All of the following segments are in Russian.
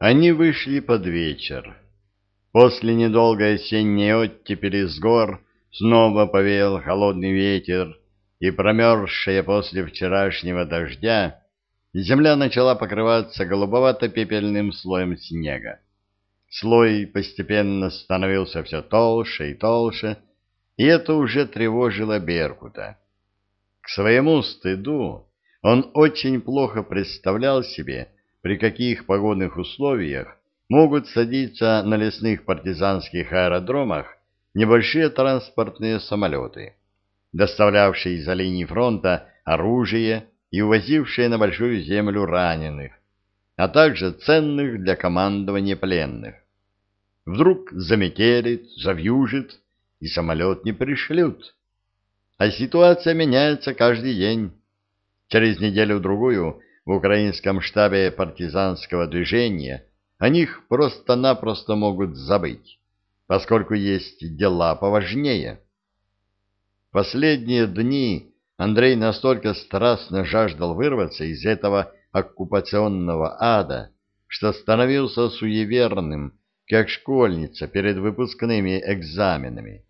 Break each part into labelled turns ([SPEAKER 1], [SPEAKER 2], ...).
[SPEAKER 1] Они вышли под вечер. После недолгой осенней оттепели с гор снова повеял холодный ветер, и промерзшая после вчерашнего дождя земля начала покрываться голубовато-пепельным слоем снега. Слой постепенно становился все толще и толще, и это уже тревожило Беркута. К своему стыду он очень плохо представлял себе, при каких погодных условиях могут садиться на лесных партизанских аэродромах небольшие транспортные самолеты, доставлявшие из-за линии фронта оружие и увозившие на большую землю раненых, а также ценных для командования пленных. Вдруг заметелит, завьюжит, и самолет не пришлют. А ситуация меняется каждый день. Через неделю-другую в украинском штабе партизанского движения о них просто-напросто могут забыть, поскольку есть дела поважнее. Последние дни Андрей настолько страстно жаждал вырваться из этого оккупационного ада, что становился суеверным, как школьница перед выпускными экзаменами.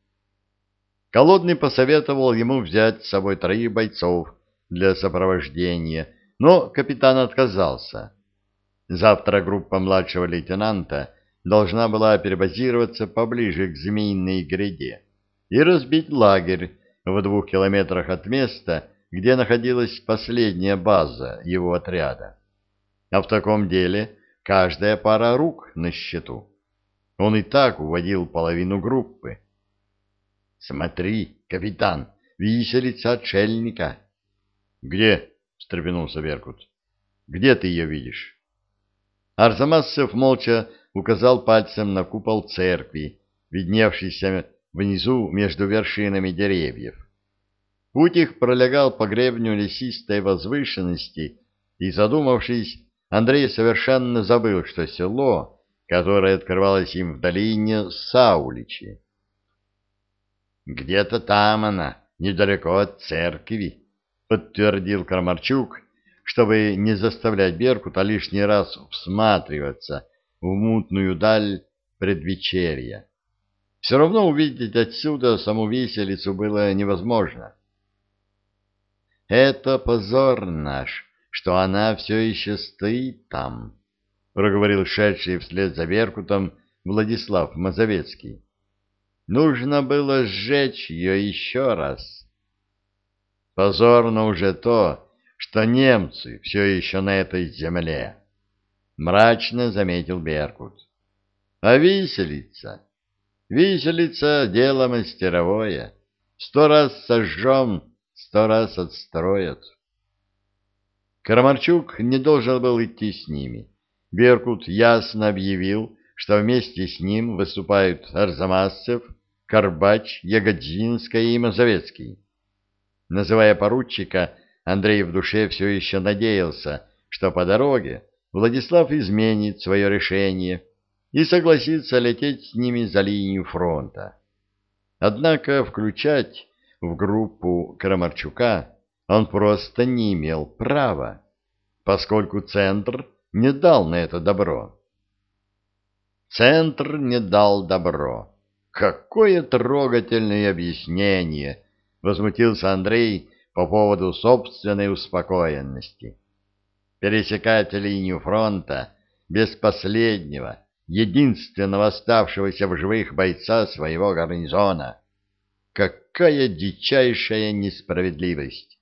[SPEAKER 1] Колодный посоветовал ему взять с собой троих бойцов для сопровождения, но капитан отказался. Завтра группа младшего лейтенанта должна была перебазироваться поближе к Змеиной гряде и разбить лагерь в двух километрах от места, где находилась последняя база его отряда. А в таком деле каждая пара рук на счету. Он и так уводил половину группы. «Смотри, капитан, виселица отшельника!» «Где?» — встрепенулся Беркут. «Где ты ее видишь?» Арзамасцев молча указал пальцем на купол церкви, видневшийся внизу между вершинами деревьев. Путь их пролегал по гребню лесистой возвышенности, и, задумавшись, Андрей совершенно забыл, что село, которое открывалось им в долине, Сауличи. «Где-то там она, недалеко от церкви», подтвердил Крамарчук, чтобы не заставлять Беркута лишний раз всматриваться в мутную даль предвечерья. Все равно увидеть отсюда саму виселицу было невозможно. «Это позор наш, что она все еще стоит там», — проговорил шедший вслед за Беркутом Владислав Мазовецкий. «Нужно было сжечь ее еще раз». Позорно уже то, что немцы все еще на этой земле, — мрачно заметил Беркут. А виселица? Виселица — дело мастеровое. Сто раз сожжем, сто раз отстроят. Карамарчук не должен был идти с ними. Беркут ясно объявил, что вместе с ним выступают Арзамасцев, Карбач, Ягодзинская и Мазовецкий. Называя поручика, Андрей в душе все еще надеялся, что по дороге Владислав изменит свое решение и согласится лететь с ними за линию фронта. Однако включать в группу Крамарчука он просто не имел права, поскольку Центр не дал на это добро. Центр не дал добро. Какое трогательное объяснение! — возмутился Андрей по поводу собственной успокоенности. Пересекать линию фронта без последнего, единственного оставшегося в живых бойца своего гарнизона. Какая дичайшая несправедливость!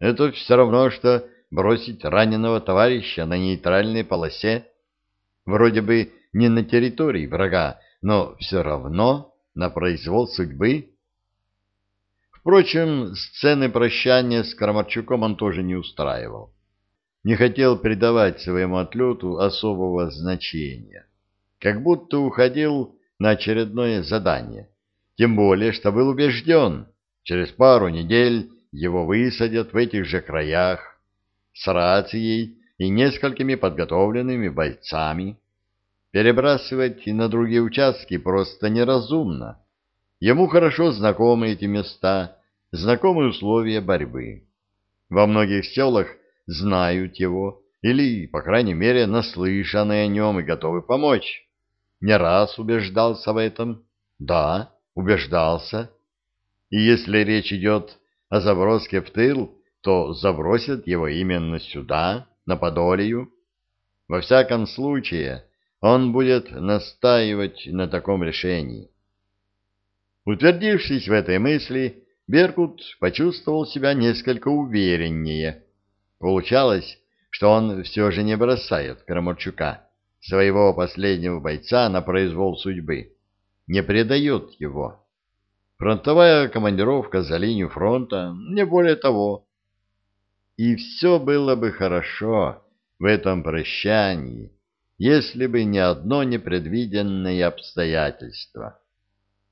[SPEAKER 1] Это все равно, что бросить раненого товарища на нейтральной полосе, вроде бы не на территории врага, но все равно на произвол судьбы. Впрочем, сцены прощания с Крамарчуком он тоже не устраивал. Не хотел придавать своему отлету особого значения. Как будто уходил на очередное задание. Тем более, что был убежден, через пару недель его высадят в этих же краях с рацией и несколькими подготовленными бойцами. Перебрасывать на другие участки просто неразумно. Ему хорошо знакомы эти места, знакомы условия борьбы. Во многих селах знают его или, по крайней мере, наслышаны о нем и готовы помочь. Не раз убеждался в этом. Да, убеждался. И если речь идет о заброске в тыл, то забросят его именно сюда, на Подолию. Во всяком случае, он будет настаивать на таком решении. Утвердившись в этой мысли, Беркут почувствовал себя несколько увереннее. Получалось, что он все же не бросает Крамарчука, своего последнего бойца, на произвол судьбы, не предает его. Фронтовая командировка за линию фронта, не более того. И все было бы хорошо в этом прощании, если бы не одно непредвиденное обстоятельство.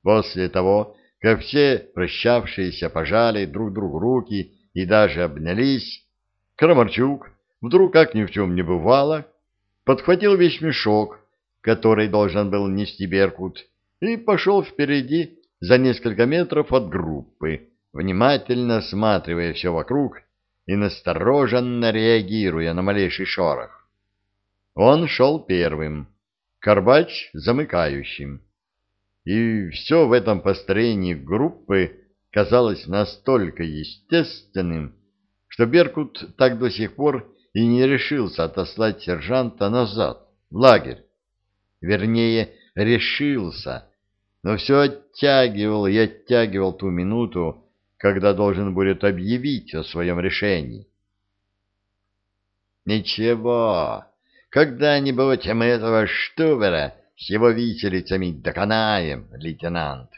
[SPEAKER 1] После того, как все прощавшиеся пожали друг другу руки и даже обнялись, Крамарчук вдруг, как ни в чем не бывало, подхватил весь мешок, который должен был нести Беркут, и пошел впереди за несколько метров от группы, внимательно осматривая все вокруг и настороженно реагируя на малейший шорох. Он шел первым, Карбач замыкающим. И все в этом построении группы казалось настолько естественным, что Беркут так до сих пор и не решился отослать сержанта назад, в лагерь. Вернее, решился, но все оттягивал и оттягивал ту минуту, когда должен будет объявить о своем решении. «Ничего, когда-нибудь мы этого Штубера с его виселицами доконаем, лейтенант.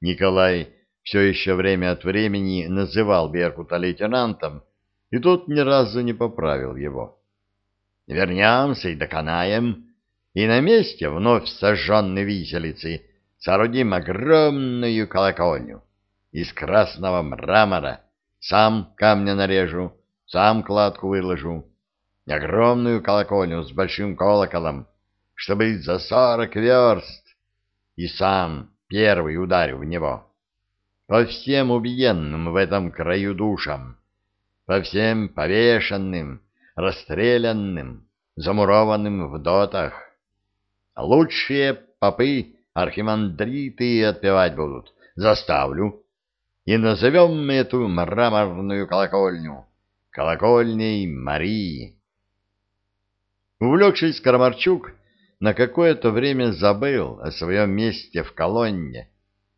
[SPEAKER 1] Николай все еще время от времени называл Беркута лейтенантом, и тот ни разу не поправил его. Вернемся и доконаем, и на месте вновь сожженной виселицы соорудим огромную колокольню из красного мрамора, сам камня нарежу, сам кладку выложу, огромную колокольню с большим колоколом, чтобы за сорок верст, и сам первый ударил в него. По всем убиенным в этом краю душам, по всем повешенным, расстрелянным, замурованным в дотах. Лучшие попы, архимандриты отпевать будут. Заставлю. И назовем эту мраморную колокольню колокольней Марии. Увлекшись, Кармарчук на какое-то время забыл о своем месте в колонне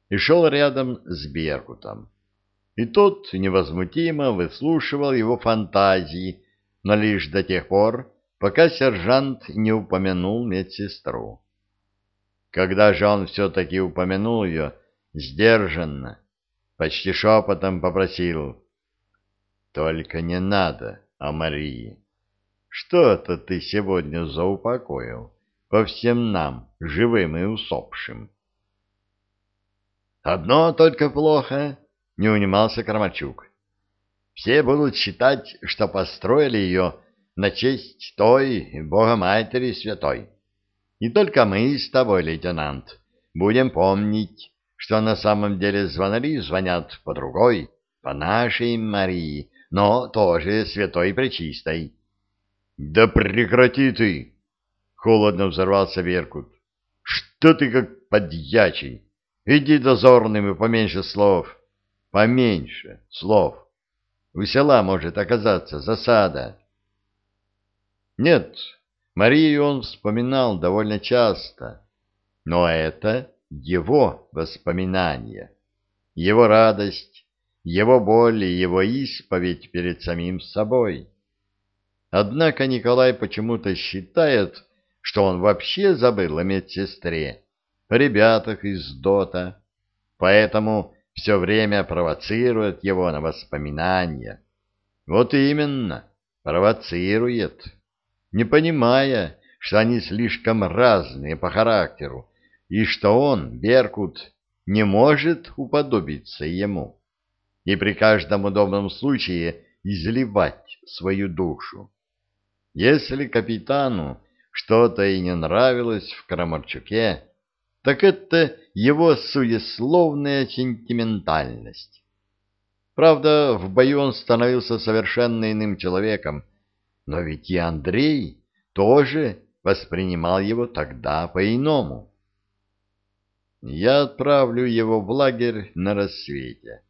[SPEAKER 1] и шел рядом с Беркутом. И тот невозмутимо выслушивал его фантазии, но лишь до тех пор, пока сержант не упомянул медсестру. Когда же он все-таки упомянул ее, сдержанно, почти шепотом попросил, «Только не надо о Марии. Что-то ты сегодня заупокоил» по всем нам, живым и усопшим. «Одно только плохо», — не унимался Крамачук. «Все будут считать, что построили ее на честь той Богоматери Святой. Не только мы с тобой, лейтенант, будем помнить, что на самом деле звонари звонят по другой, по нашей Марии, но тоже Святой Пречистой». «Да прекрати ты!» Холодно взорвался Веркут. Что ты как подьячий? Иди дозорным и поменьше слов. Поменьше слов. У села может оказаться засада. Нет, Марию он вспоминал довольно часто. Но это его воспоминания, его радость, его боль и его исповедь перед самим собой. Однако Николай почему-то считает, что он вообще забыл о медсестре, о ребятах из ДОТа, поэтому все время провоцирует его на воспоминания. Вот именно, провоцирует, не понимая, что они слишком разные по характеру, и что он, Беркут, не может уподобиться ему, и при каждом удобном случае изливать свою душу. Если капитану что-то и не нравилось в Крамарчуке, так это его суесловная сентиментальность. Правда, в бою он становился совершенно иным человеком, Но ведь и Андрей тоже воспринимал его тогда по-иному. Я отправлю его в лагерь на рассвете,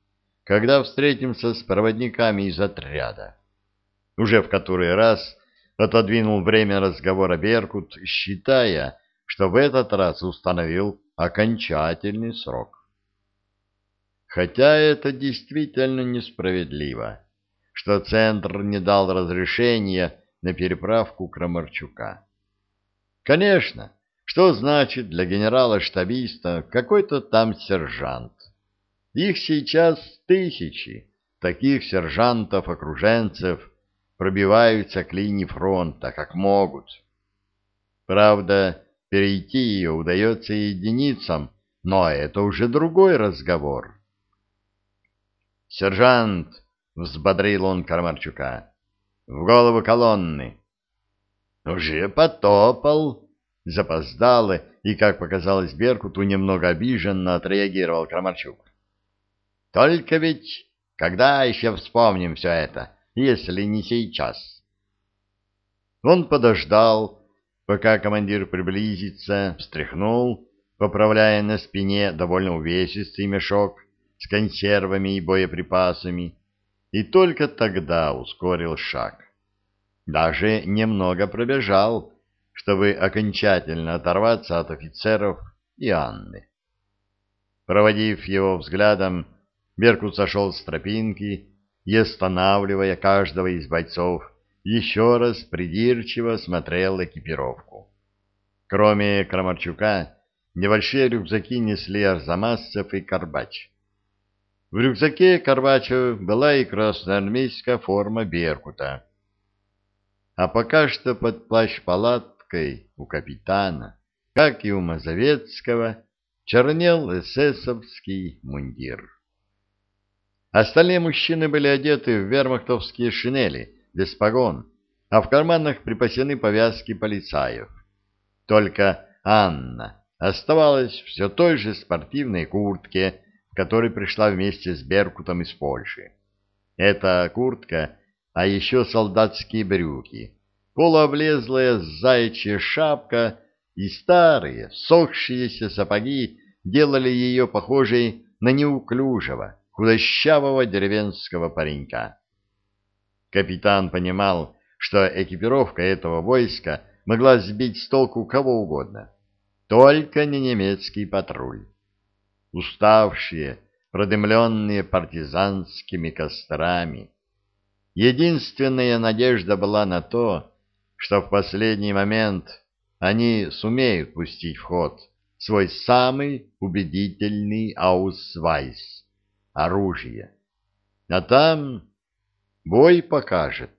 [SPEAKER 1] когда встретимся с проводниками из отряда. Уже в который раз отодвинул время разговора Беркут, считая, что в этот раз установил окончательный срок. Хотя это действительно несправедливо, что Центр не дал разрешения на переправку Крамарчука. Конечно, что значит для генерала-штабиста какой-то там сержант? Их сейчас тысячи, таких сержантов-окруженцев пробиваются к линии фронта, как могут. Правда, перейти ее удается единицам, но это уже другой разговор. «Сержант!» — взбодрил он Кармарчука. «В голову колонны!» «Уже потопал!» — запоздало, и, как показалось Беркуту, немного обиженно отреагировал Крамарчук. «Только ведь когда еще вспомним все это, если не сейчас?» Он подождал, пока командир приблизится, встряхнул, поправляя на спине довольно увесистый мешок, с консервами и боеприпасами, и только тогда ускорил шаг. Даже немного пробежал, чтобы окончательно оторваться от офицеров и Анны. Проводив его взглядом, Беркут сошел с тропинки и, останавливая каждого из бойцов, еще раз придирчиво смотрел экипировку. Кроме Крамарчука, небольшие рюкзаки несли Арзамасцев и Карбач. В рюкзаке Карвачо была и красноармейская форма Беркута. А пока что под плащ-палаткой у капитана, как и у Мазовецкого, чернел эсэсовский мундир. Остальные мужчины были одеты в вермахтовские шинели, без погон, а в карманах припасены повязки полицаев. Только Анна оставалась все той же спортивной куртке, которой пришла вместе с Беркутом из Польши. Это куртка, а еще солдатские брюки, полуоблезлая заячья шапка и старые, сохшиеся сапоги делали ее похожей на неуклюжего, худощавого деревенского паренька. Капитан понимал, что экипировка этого войска могла сбить с толку кого угодно, только не немецкий патруль уставшие, продымленные партизанскими кострами. Единственная надежда была на то, что в последний момент они сумеют пустить в ход свой самый убедительный аусвайс — оружие. А там бой покажет.